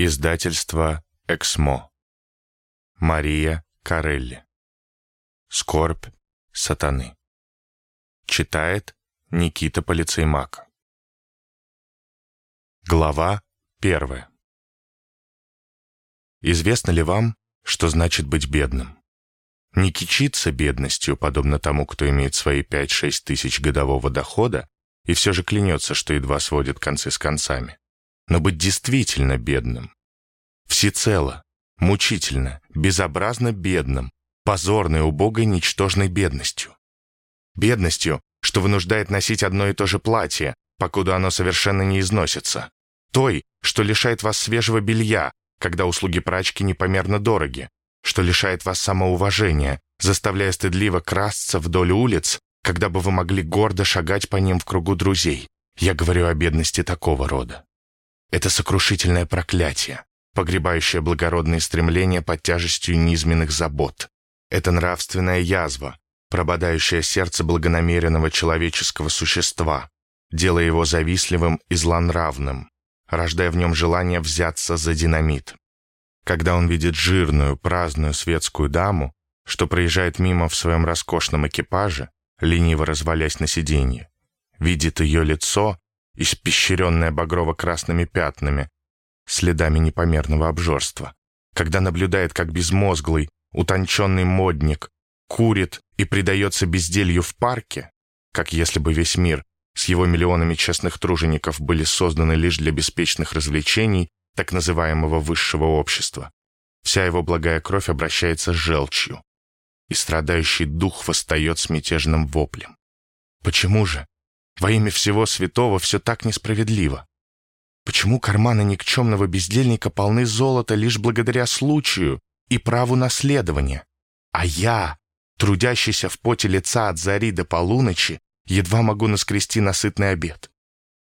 Издательство «Эксмо». Мария Карелли. Скорбь сатаны. Читает Никита Полицеймак. Глава первая. Известно ли вам, что значит быть бедным? Не кичиться бедностью, подобно тому, кто имеет свои 5-6 тысяч годового дохода, и все же клянется, что едва сводит концы с концами но быть действительно бедным. Всецело, мучительно, безобразно бедным, позорной, убогой, ничтожной бедностью. Бедностью, что вынуждает носить одно и то же платье, покуда оно совершенно не износится. Той, что лишает вас свежего белья, когда услуги прачки непомерно дороги, что лишает вас самоуважения, заставляя стыдливо красться вдоль улиц, когда бы вы могли гордо шагать по ним в кругу друзей. Я говорю о бедности такого рода. Это сокрушительное проклятие, погребающее благородные стремления под тяжестью низменных забот. Это нравственная язва, прободающая сердце благонамеренного человеческого существа, делая его завистливым и злонравным, рождая в нем желание взяться за динамит. Когда он видит жирную, праздную светскую даму, что проезжает мимо в своем роскошном экипаже, лениво развалясь на сиденье, видит ее лицо, испещренная багрово-красными пятнами, следами непомерного обжорства, когда наблюдает, как безмозглый, утонченный модник курит и предается безделью в парке, как если бы весь мир с его миллионами честных тружеников были созданы лишь для беспечных развлечений так называемого высшего общества. Вся его благая кровь обращается с желчью, и страдающий дух восстает с мятежным воплем. Почему же? Во имя всего святого все так несправедливо. Почему карманы никчемного бездельника полны золота лишь благодаря случаю и праву наследования? А я, трудящийся в поте лица от зари до полуночи, едва могу наскрести насытный обед.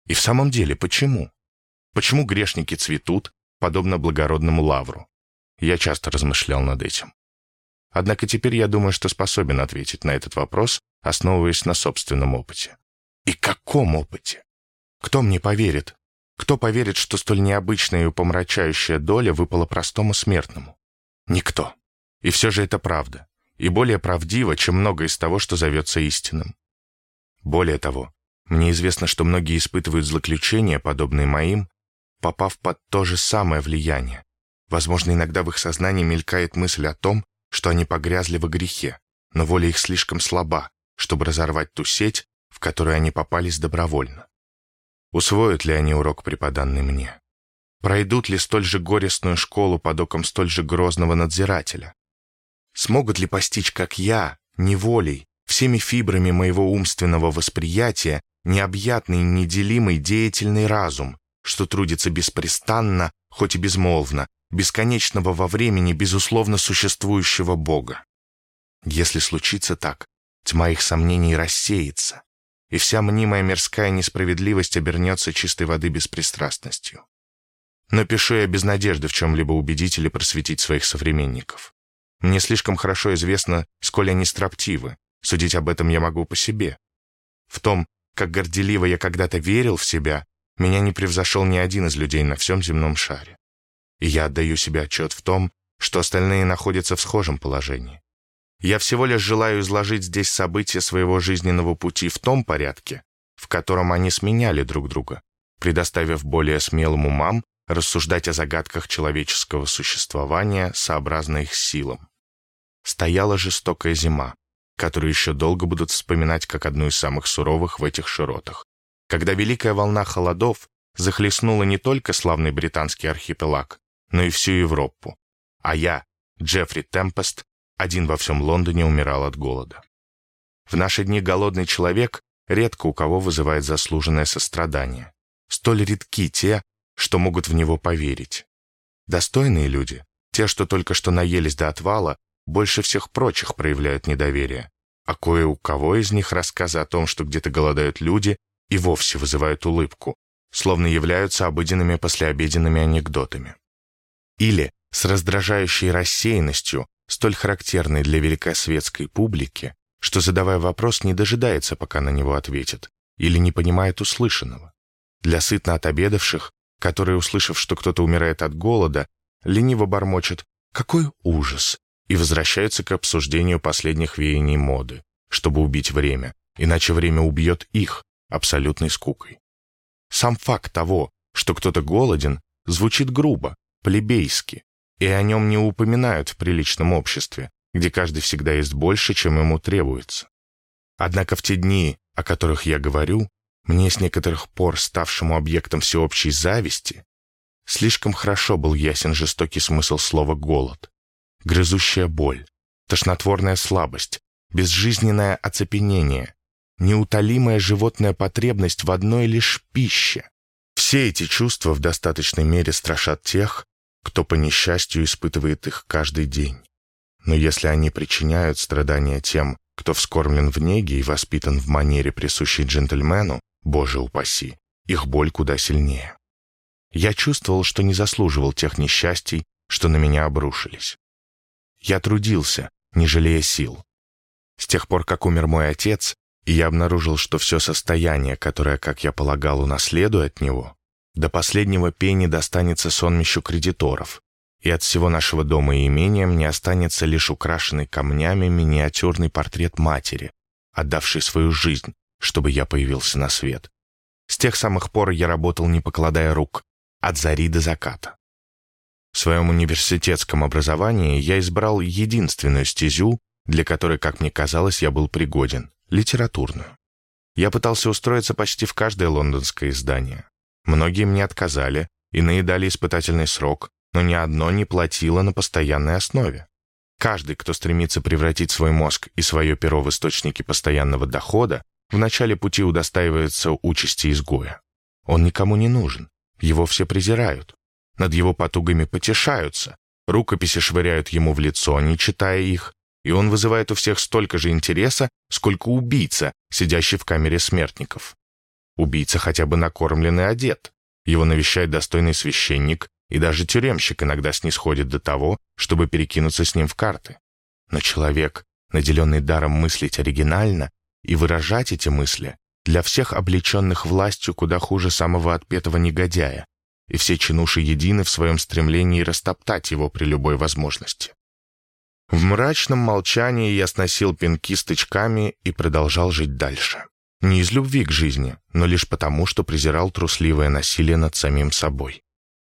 И в самом деле, почему? Почему грешники цветут, подобно благородному лавру? Я часто размышлял над этим. Однако теперь я думаю, что способен ответить на этот вопрос, основываясь на собственном опыте. И каком опыте? Кто мне поверит? Кто поверит, что столь необычная и упомрачающая доля выпала простому смертному? Никто. И все же это правда. И более правдиво, чем многое из того, что зовется истинным. Более того, мне известно, что многие испытывают злоключения, подобные моим, попав под то же самое влияние. Возможно, иногда в их сознании мелькает мысль о том, что они погрязли во грехе, но воля их слишком слаба, чтобы разорвать ту сеть, в которую они попались добровольно. Усвоят ли они урок, преподанный мне? Пройдут ли столь же горестную школу под оком столь же грозного надзирателя? Смогут ли постичь, как я, неволей, всеми фибрами моего умственного восприятия, необъятный, неделимый, деятельный разум, что трудится беспрестанно, хоть и безмолвно, бесконечного во времени, безусловно существующего Бога? Если случится так, тьма их сомнений рассеется, и вся мнимая мирская несправедливость обернется чистой воды беспристрастностью. Но пишу я без надежды в чем-либо убедить или просветить своих современников. Мне слишком хорошо известно, сколь они строптивы. Судить об этом я могу по себе. В том, как горделиво я когда-то верил в себя, меня не превзошел ни один из людей на всем земном шаре. И я отдаю себе отчет в том, что остальные находятся в схожем положении. Я всего лишь желаю изложить здесь события своего жизненного пути в том порядке, в котором они сменяли друг друга, предоставив более смелым умам рассуждать о загадках человеческого существования сообразно их силам. Стояла жестокая зима, которую еще долго будут вспоминать как одну из самых суровых в этих широтах, когда великая волна холодов захлестнула не только славный британский архипелаг, но и всю Европу. А я, Джеффри Темпест, один во всем Лондоне умирал от голода. В наши дни голодный человек редко у кого вызывает заслуженное сострадание. Столь редки те, что могут в него поверить. Достойные люди, те, что только что наелись до отвала, больше всех прочих проявляют недоверие, а кое у кого из них рассказы о том, что где-то голодают люди, и вовсе вызывают улыбку, словно являются обыденными послеобеденными анекдотами. Или с раздражающей рассеянностью столь характерный для великосветской публики, что, задавая вопрос, не дожидается, пока на него ответят, или не понимает услышанного. Для сытно отобедавших, которые, услышав, что кто-то умирает от голода, лениво бормочет «Какой ужас!» и возвращаются к обсуждению последних веяний моды, чтобы убить время, иначе время убьет их абсолютной скукой. Сам факт того, что кто-то голоден, звучит грубо, плебейски, и о нем не упоминают в приличном обществе, где каждый всегда есть больше, чем ему требуется. Однако в те дни, о которых я говорю, мне с некоторых пор ставшему объектом всеобщей зависти, слишком хорошо был ясен жестокий смысл слова «голод». Грызущая боль, тошнотворная слабость, безжизненное оцепенение, неутолимая животная потребность в одной лишь пище. Все эти чувства в достаточной мере страшат тех, кто по несчастью испытывает их каждый день. Но если они причиняют страдания тем, кто вскормлен в неге и воспитан в манере, присущей джентльмену, боже упаси, их боль куда сильнее. Я чувствовал, что не заслуживал тех несчастий, что на меня обрушились. Я трудился, не жалея сил. С тех пор, как умер мой отец, и я обнаружил, что все состояние, которое, как я полагал, унаследую от него, до последнего пени достанется сонмищу кредиторов, и от всего нашего дома и имения мне останется лишь украшенный камнями миниатюрный портрет матери, отдавшей свою жизнь, чтобы я появился на свет. С тех самых пор я работал, не покладая рук, от зари до заката. В своем университетском образовании я избрал единственную стезю, для которой, как мне казалось, я был пригоден — литературную. Я пытался устроиться почти в каждое лондонское издание. Многие мне отказали, иные дали испытательный срок, но ни одно не платило на постоянной основе. Каждый, кто стремится превратить свой мозг и свое перо в источники постоянного дохода, в начале пути удостаивается участи изгоя. Он никому не нужен, его все презирают. Над его потугами потешаются, рукописи швыряют ему в лицо, не читая их, и он вызывает у всех столько же интереса, сколько убийца, сидящий в камере смертников. Убийца хотя бы накормлен и одет. Его навещает достойный священник, и даже тюремщик иногда снисходит до того, чтобы перекинуться с ним в карты. Но человек, наделенный даром мыслить оригинально и выражать эти мысли, для всех облеченных властью куда хуже самого отпетого негодяя, и все чинуши едины в своем стремлении растоптать его при любой возможности. В мрачном молчании я сносил пинки стычками и продолжал жить дальше. Не из любви к жизни, но лишь потому, что презирал трусливое насилие над самим собой.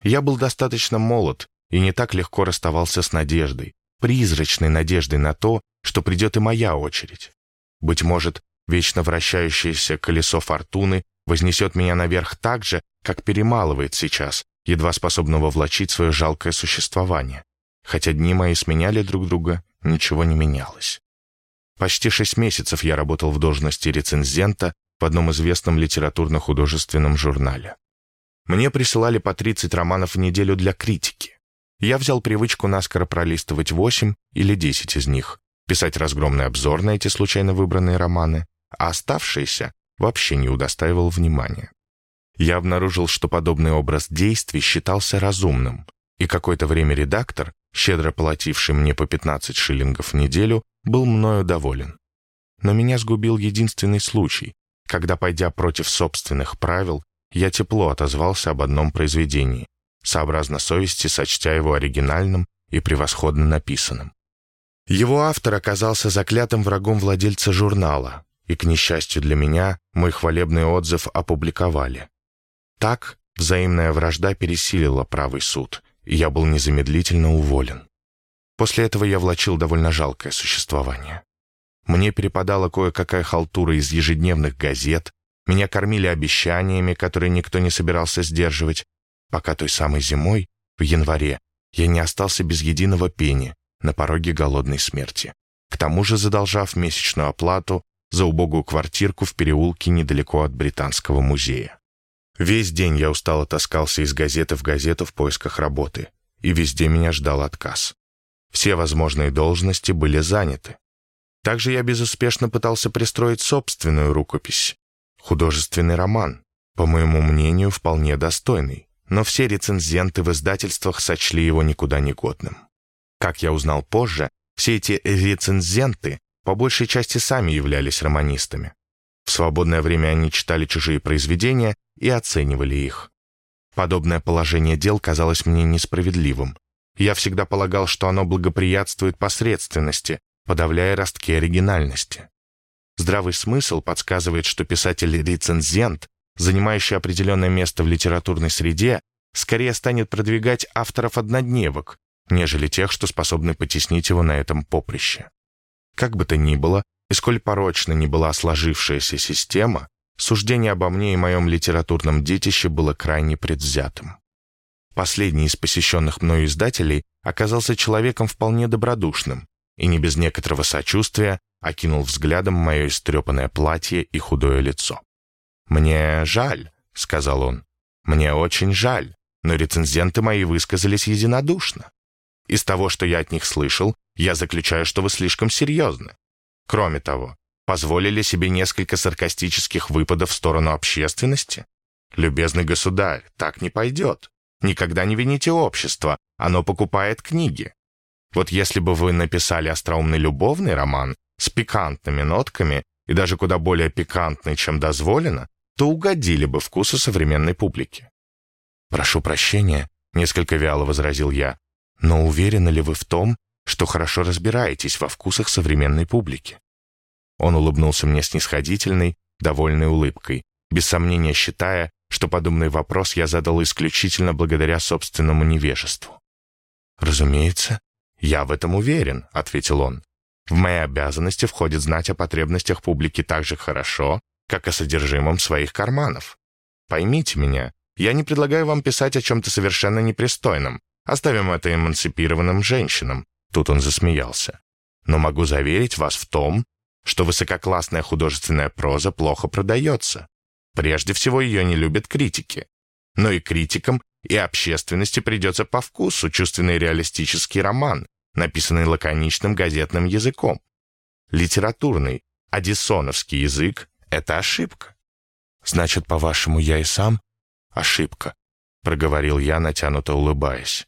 Я был достаточно молод и не так легко расставался с надеждой, призрачной надеждой на то, что придет и моя очередь. Быть может, вечно вращающееся колесо фортуны вознесет меня наверх так же, как перемалывает сейчас, едва способного влачить свое жалкое существование. Хотя дни мои сменяли друг друга, ничего не менялось. Почти шесть месяцев я работал в должности рецензента в одном известном литературно-художественном журнале. Мне присылали по 30 романов в неделю для критики. Я взял привычку наскоро пролистывать 8 или 10 из них, писать разгромный обзор на эти случайно выбранные романы, а оставшиеся вообще не удостаивал внимания. Я обнаружил, что подобный образ действий считался разумным, и какое-то время редактор, щедро плативший мне по 15 шиллингов в неделю, был мною доволен. Но меня сгубил единственный случай, когда, пойдя против собственных правил, я тепло отозвался об одном произведении, сообразно совести сочтя его оригинальным и превосходно написанным. Его автор оказался заклятым врагом владельца журнала, и, к несчастью для меня, мой хвалебный отзыв опубликовали. Так взаимная вражда пересилила правый суд, и я был незамедлительно уволен. После этого я влачил довольно жалкое существование. Мне перепадала кое-какая халтура из ежедневных газет, меня кормили обещаниями, которые никто не собирался сдерживать, пока той самой зимой, в январе, я не остался без единого пени на пороге голодной смерти. К тому же задолжав месячную оплату за убогую квартирку в переулке недалеко от Британского музея. Весь день я устало таскался из газеты в газету в поисках работы, и везде меня ждал отказ. Все возможные должности были заняты. Также я безуспешно пытался пристроить собственную рукопись, Художественный роман, по моему мнению, вполне достойный, но все рецензенты в издательствах сочли его никуда не годным. Как я узнал позже, все эти рецензенты по большей части сами являлись романистами. В свободное время они читали чужие произведения и оценивали их. Подобное положение дел казалось мне несправедливым. Я всегда полагал, что оно благоприятствует посредственности, подавляя ростки оригинальности. Здравый смысл подсказывает, что писатель-рецензент, занимающий определенное место в литературной среде, скорее станет продвигать авторов-однодневок, нежели тех, что способны потеснить его на этом поприще. Как бы то ни было, и сколь порочно ни была сложившаяся система, суждение обо мне и моем литературном детище было крайне предвзятым. Последний из посещенных мною издателей оказался человеком вполне добродушным и не без некоторого сочувствия окинул взглядом мое истрепанное платье и худое лицо. «Мне жаль», — сказал он, — «мне очень жаль, но рецензенты мои высказались единодушно. Из того, что я от них слышал, я заключаю, что вы слишком серьезны. Кроме того, позволили себе несколько саркастических выпадов в сторону общественности? Любезный государь, так не пойдет. Никогда не вините общество, оно покупает книги. Вот если бы вы написали остроумный любовный роман с пикантными нотками и даже куда более пикантный, чем дозволено, то угодили бы вкусу современной публики. «Прошу прощения», — несколько вяло возразил я, «но уверены ли вы в том, что хорошо разбираетесь во вкусах современной публики. Он улыбнулся мне снисходительной, довольной улыбкой, без сомнения считая, что подобный вопрос я задал исключительно благодаря собственному невежеству. «Разумеется, я в этом уверен», — ответил он. «В мои обязанности входит знать о потребностях публики так же хорошо, как о содержимом своих карманов. Поймите меня, я не предлагаю вам писать о чем-то совершенно непристойном. Оставим это эмансипированным женщинам. Тут он засмеялся. «Но могу заверить вас в том, что высококлассная художественная проза плохо продается. Прежде всего, ее не любят критики. Но и критикам, и общественности придется по вкусу чувственный реалистический роман, написанный лаконичным газетным языком. Литературный, аддисоновский язык — это ошибка. «Значит, по-вашему, я и сам ошибка», — проговорил я, натянуто улыбаясь.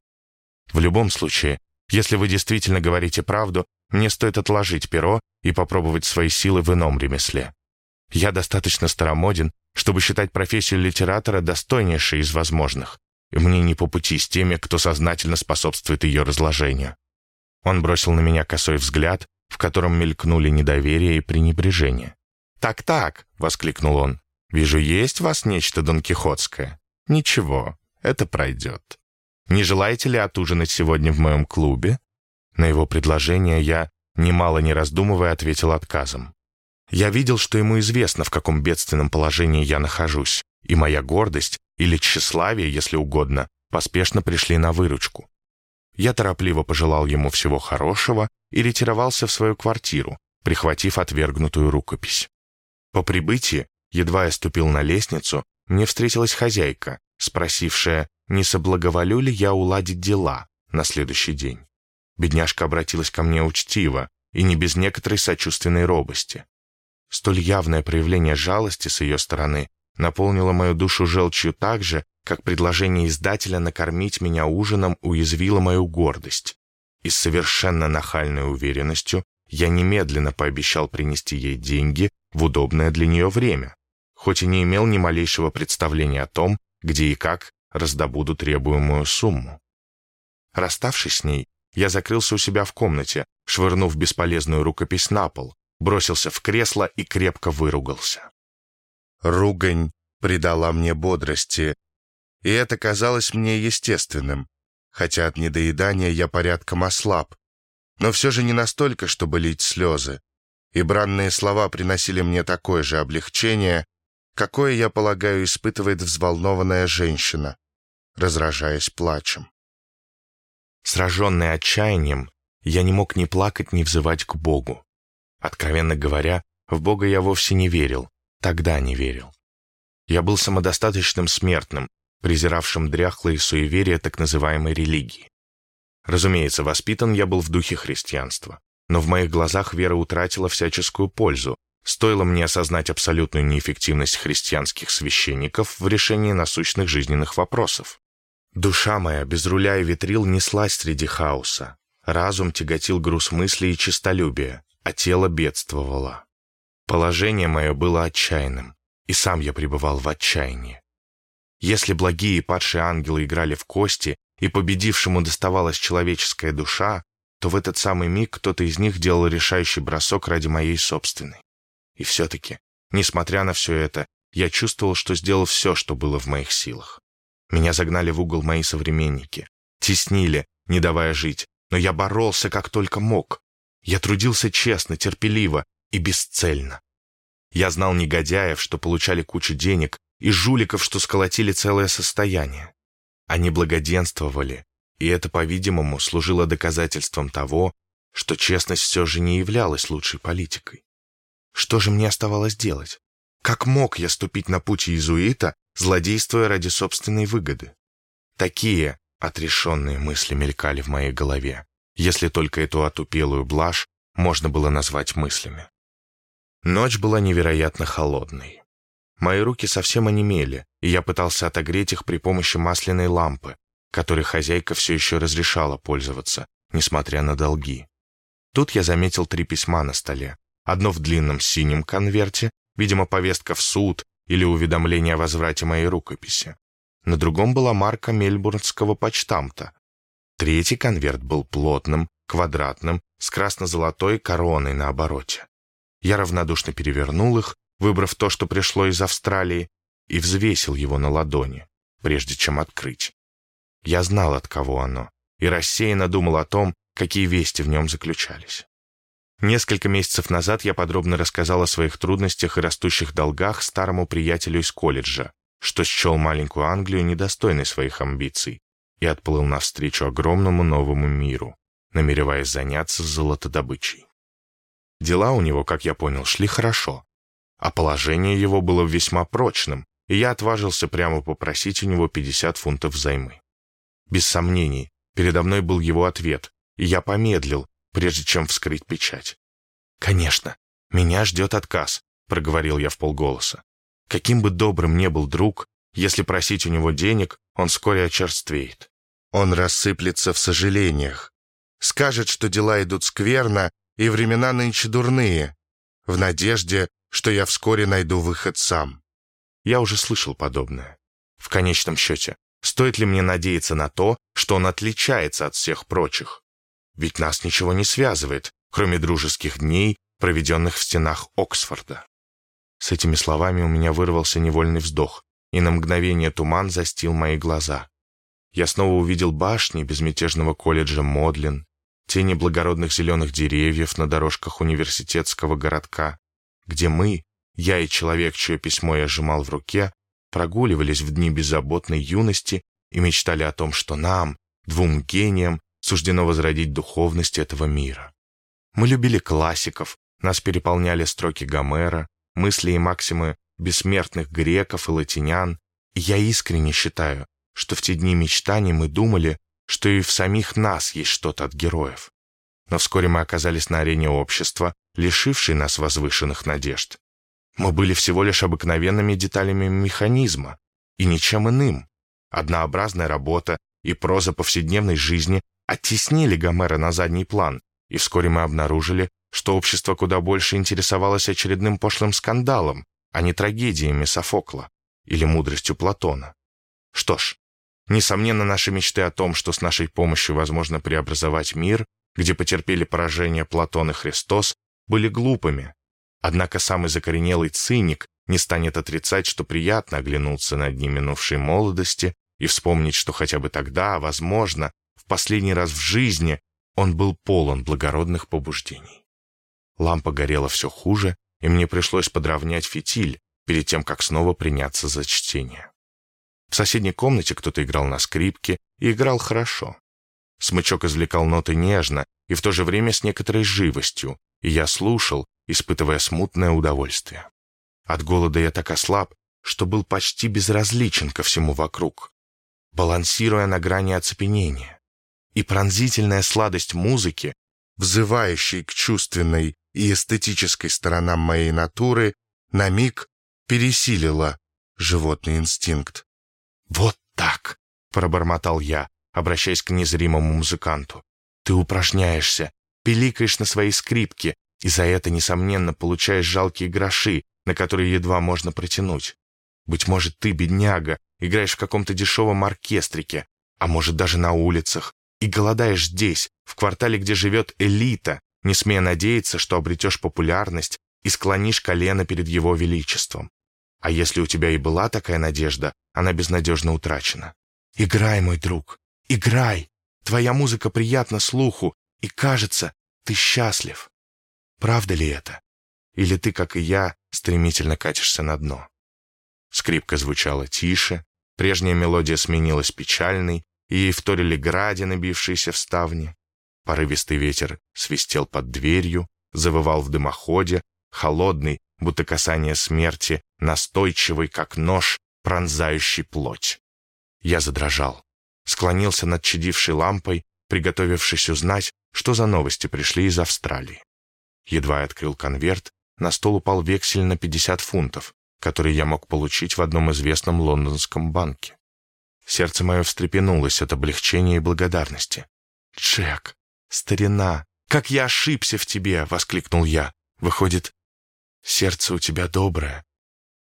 «В любом случае, если вы действительно говорите правду, мне стоит отложить перо и попробовать свои силы в ином ремесле. Я достаточно старомоден, чтобы считать профессию литератора достойнейшей из возможных, и мне не по пути с теми, кто сознательно способствует ее разложению. Он бросил на меня косой взгляд, в котором мелькнули недоверие и пренебрежение. «Так-так», — воскликнул он, — «вижу, есть в вас нечто донкихотское. Ничего, это пройдет». Не желаете ли отужинать сегодня в моем клубе?» На его предложение я, немало не раздумывая, ответил отказом. Я видел, что ему известно, в каком бедственном положении я нахожусь, и моя гордость, или тщеславие, если угодно, поспешно пришли на выручку. Я торопливо пожелал ему всего хорошего и ретировался в свою квартиру, прихватив отвергнутую рукопись. По прибытии, едва я ступил на лестницу, мне встретилась хозяйка, спросившая, не соблаговолю ли я уладить дела на следующий день. Бедняжка обратилась ко мне учтиво и не без некоторой сочувственной робости. Столь явное проявление жалости с ее стороны наполнило мою душу желчью так же, как предложение издателя накормить меня ужином уязвило мою гордость. И с совершенно нахальной уверенностью я немедленно пообещал принести ей деньги в удобное для нее время, хоть и не имел ни малейшего представления о том, где и как раздобуду требуемую сумму. Расставшись с ней, я закрылся у себя в комнате, швырнув бесполезную рукопись на пол, бросился в кресло и крепко выругался. Ругань придала мне бодрости, и это казалось мне естественным, хотя от недоедания я порядком ослаб, но все же не настолько, чтобы лить слезы, и бранные слова приносили мне такое же облегчение, какое, я полагаю, испытывает взволнованная женщина, разражаясь плачем. Сраженный отчаянием, я не мог ни плакать, ни взывать к Богу. Откровенно говоря, в Бога я вовсе не верил, тогда не верил. Я был самодостаточным смертным, презиравшим дряхлые суеверия так называемой религии. Разумеется, воспитан я был в духе христианства, но в моих глазах вера утратила всяческую пользу, Стоило мне осознать абсолютную неэффективность христианских священников в решении насущных жизненных вопросов. Душа моя без руля и ветрил неслась среди хаоса. Разум тяготил груз мыслей и честолюбия, а тело бедствовало. Положение мое было отчаянным, и сам я пребывал в отчаянии. Если благие и падшие ангелы играли в кости, и победившему доставалась человеческая душа, то в этот самый миг кто-то из них делал решающий бросок ради моей собственной. И все-таки, несмотря на все это, я чувствовал, что сделал все, что было в моих силах. Меня загнали в угол мои современники, теснили, не давая жить, но я боролся как только мог. Я трудился честно, терпеливо и бесцельно. Я знал негодяев, что получали кучу денег, и жуликов, что сколотили целое состояние. Они благоденствовали, и это, по-видимому, служило доказательством того, что честность все же не являлась лучшей политикой. Что же мне оставалось делать? Как мог я ступить на путь иезуита, злодействуя ради собственной выгоды? Такие отрешенные мысли мелькали в моей голове, если только эту отупелую блажь можно было назвать мыслями. Ночь была невероятно холодной. Мои руки совсем онемели, и я пытался отогреть их при помощи масляной лампы, которой хозяйка все еще разрешала пользоваться, несмотря на долги. Тут я заметил три письма на столе. Одно в длинном синем конверте, видимо, повестка в суд или уведомление о возврате моей рукописи. На другом была марка мельбурнского почтамта. Третий конверт был плотным, квадратным, с красно-золотой короной на обороте. Я равнодушно перевернул их, выбрав то, что пришло из Австралии, и взвесил его на ладони, прежде чем открыть. Я знал, от кого оно, и рассеянно думал о том, какие вести в нем заключались. Несколько месяцев назад я подробно рассказал о своих трудностях и растущих долгах старому приятелю из колледжа, что счел маленькую Англию недостойной своих амбиций и отплыл навстречу огромному новому миру, намереваясь заняться золотодобычей. Дела у него, как я понял, шли хорошо, а положение его было весьма прочным, и я отважился прямо попросить у него 50 фунтов взаймы. Без сомнений, передо мной был его ответ, и я помедлил, прежде чем вскрыть печать. «Конечно, меня ждет отказ», — проговорил я в полголоса. «Каким бы добрым ни был друг, если просить у него денег, он вскоре очерствеет. Он рассыплется в сожалениях, скажет, что дела идут скверно, и времена нынче дурные, в надежде, что я вскоре найду выход сам. Я уже слышал подобное. В конечном счете, стоит ли мне надеяться на то, что он отличается от всех прочих? Ведь нас ничего не связывает, кроме дружеских дней, проведенных в стенах Оксфорда. С этими словами у меня вырвался невольный вздох, и на мгновение туман застил мои глаза. Я снова увидел башни безмятежного колледжа Модлин, тени благородных зеленых деревьев на дорожках университетского городка, где мы, я и человек, чье письмо я сжимал в руке, прогуливались в дни беззаботной юности и мечтали о том, что нам, двум гениям, суждено возродить духовность этого мира. Мы любили классиков, нас переполняли строки Гомера, мысли и максимы бессмертных греков и латинян, и я искренне считаю, что в те дни мечтаний мы думали, что и в самих нас есть что-то от героев. Но вскоре мы оказались на арене общества, лишившей нас возвышенных надежд. Мы были всего лишь обыкновенными деталями механизма и ничем иным. Однообразная работа и проза повседневной жизни оттеснили Гомера на задний план, и вскоре мы обнаружили, что общество куда больше интересовалось очередным пошлым скандалом, а не трагедиями Софокла или мудростью Платона. Что ж, Несомненно, наши мечты о том, что с нашей помощью возможно преобразовать мир, где потерпели поражение Платон и Христос, были глупыми. Однако самый закоренелый циник не станет отрицать, что приятно оглянуться на дни минувшей молодости и вспомнить, что хотя бы тогда, возможно, в последний раз в жизни он был полон благородных побуждений. Лампа горела все хуже, и мне пришлось подровнять фитиль перед тем, как снова приняться за чтение. В соседней комнате кто-то играл на скрипке и играл хорошо. Смычок извлекал ноты нежно и в то же время с некоторой живостью, и я слушал, испытывая смутное удовольствие. От голода я так ослаб, что был почти безразличен ко всему вокруг, балансируя на грани оцепенения. И пронзительная сладость музыки, взывающей к чувственной и эстетической сторонам моей натуры, на миг пересилила животный инстинкт. «Вот так!» — пробормотал я, обращаясь к незримому музыканту. «Ты упражняешься, пиликаешь на своей скрипке, и за это, несомненно, получаешь жалкие гроши, на которые едва можно протянуть. Быть может, ты, бедняга, играешь в каком-то дешевом оркестрике, а может даже на улицах, и голодаешь здесь, в квартале, где живет элита, не смея надеяться, что обретешь популярность и склонишь колено перед его величеством. А если у тебя и была такая надежда, она безнадежно утрачена. Играй, мой друг, играй. Твоя музыка приятна слуху, и кажется, ты счастлив. Правда ли это? Или ты, как и я, стремительно катишься на дно? Скрипка звучала тише, прежняя мелодия сменилась печальной, и ей вторили гради, набившиеся в ставни. Порывистый ветер свистел под дверью, завывал в дымоходе, холодный, будто касание смерти, настойчивый, как нож, пронзающий плоть. Я задрожал, склонился над чадившей лампой, приготовившись узнать, что за новости пришли из Австралии. Едва я открыл конверт, на стол упал вексель на 50 фунтов, который я мог получить в одном известном лондонском банке. Сердце мое встрепенулось от облегчения и благодарности. «Джек, старина, как я ошибся в тебе!» — воскликнул я. «Выходит, сердце у тебя доброе».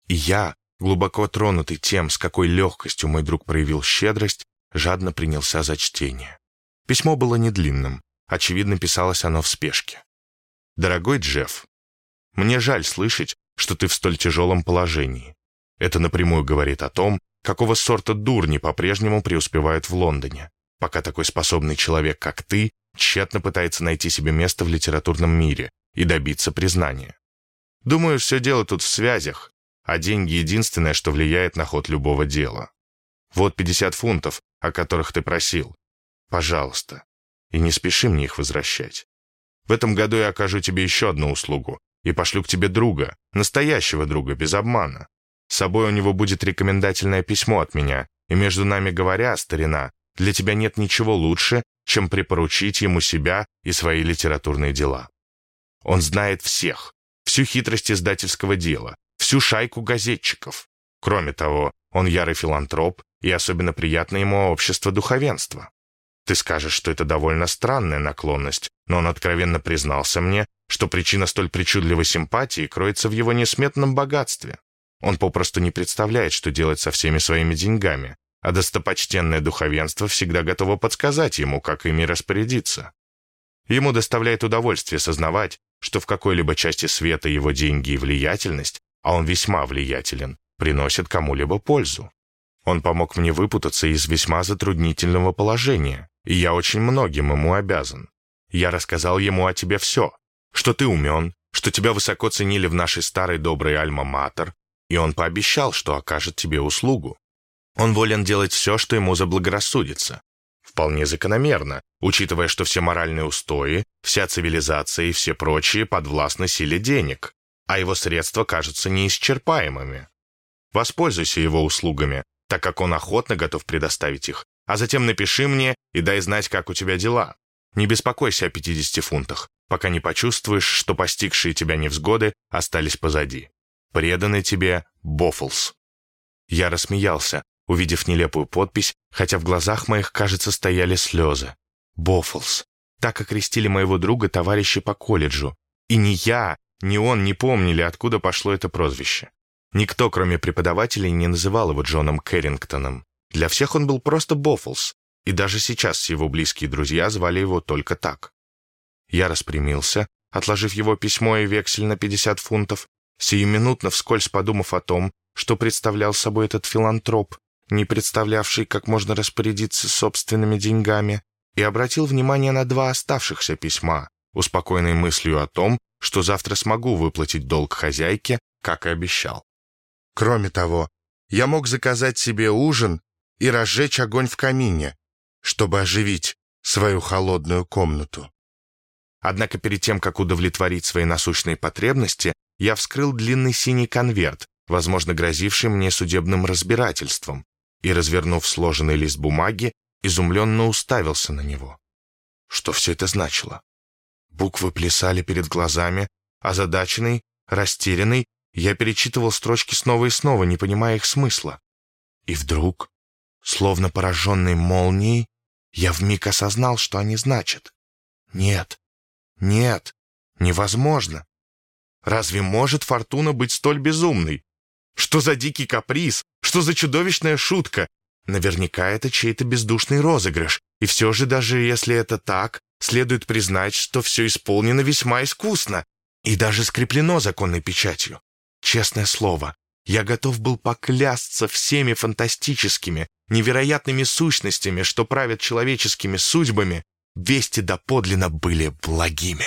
И я, глубоко тронутый тем, с какой легкостью мой друг проявил щедрость, жадно принялся за чтение. Письмо было недлинным, очевидно, писалось оно в спешке. «Дорогой Джефф, мне жаль слышать, что ты в столь тяжелом положении. Это напрямую говорит о том, какого сорта дурни по-прежнему преуспевают в Лондоне, пока такой способный человек, как ты, тщетно пытается найти себе место в литературном мире и добиться признания. Думаю, все дело тут в связях, а деньги — единственное, что влияет на ход любого дела. Вот 50 фунтов, о которых ты просил. Пожалуйста. И не спеши мне их возвращать. В этом году я окажу тебе еще одну услугу и пошлю к тебе друга, настоящего друга, без обмана. С собой у него будет рекомендательное письмо от меня, и между нами говоря, старина, для тебя нет ничего лучше, чем припоручить ему себя и свои литературные дела. Он знает всех, всю хитрость издательского дела, всю шайку газетчиков. Кроме того, он ярый филантроп, и особенно приятно ему общество духовенства. Ты скажешь, что это довольно странная наклонность, но он откровенно признался мне, что причина столь причудливой симпатии кроется в его несметном богатстве. Он попросту не представляет, что делать со всеми своими деньгами, а достопочтенное духовенство всегда готово подсказать ему, как ими распорядиться. Ему доставляет удовольствие сознавать, что в какой-либо части света его деньги и влиятельность, а он весьма влиятелен, приносят кому-либо пользу. Он помог мне выпутаться из весьма затруднительного положения, и я очень многим ему обязан. Я рассказал ему о тебе все, что ты умен, что тебя высоко ценили в нашей старой доброй Альма-Матер, и он пообещал, что окажет тебе услугу. Он волен делать все, что ему заблагорассудится. Вполне закономерно, учитывая, что все моральные устои, вся цивилизация и все прочие подвластны силе денег, а его средства кажутся неисчерпаемыми. Воспользуйся его услугами, так как он охотно готов предоставить их, а затем напиши мне и дай знать, как у тебя дела. Не беспокойся о 50 фунтах, пока не почувствуешь, что постигшие тебя невзгоды остались позади. Преданный тебе Боффлс. Я рассмеялся, увидев нелепую подпись, хотя в глазах моих, кажется, стояли слезы. Боффлс. Так окрестили моего друга товарищи по колледжу. И ни я, ни он не помнили, откуда пошло это прозвище. Никто, кроме преподавателей, не называл его Джоном Кэррингтоном. Для всех он был просто Боффлс, и даже сейчас его близкие друзья звали его только так. Я распрямился, отложив его письмо и вексель на 50 фунтов, сиюминутно вскользь подумав о том, что представлял собой этот филантроп, не представлявший, как можно распорядиться собственными деньгами, и обратил внимание на два оставшихся письма, успокоенный мыслью о том, что завтра смогу выплатить долг хозяйке, как и обещал. Кроме того, я мог заказать себе ужин и разжечь огонь в камине, чтобы оживить свою холодную комнату. Однако перед тем, как удовлетворить свои насущные потребности, я вскрыл длинный синий конверт, возможно, грозивший мне судебным разбирательством, и, развернув сложенный лист бумаги, изумленно уставился на него. Что все это значило? Буквы плясали перед глазами, озадаченный, растерянный, я перечитывал строчки снова и снова, не понимая их смысла. И вдруг, словно пораженный молнией, я вмиг осознал, что они значат. Нет, нет, невозможно. Разве может Фортуна быть столь безумной? Что за дикий каприз? Что за чудовищная шутка? Наверняка это чей-то бездушный розыгрыш. И все же, даже если это так, следует признать, что все исполнено весьма искусно и даже скреплено законной печатью. Честное слово, я готов был поклясться всеми фантастическими, невероятными сущностями, что правят человеческими судьбами, вести доподлинно были благими.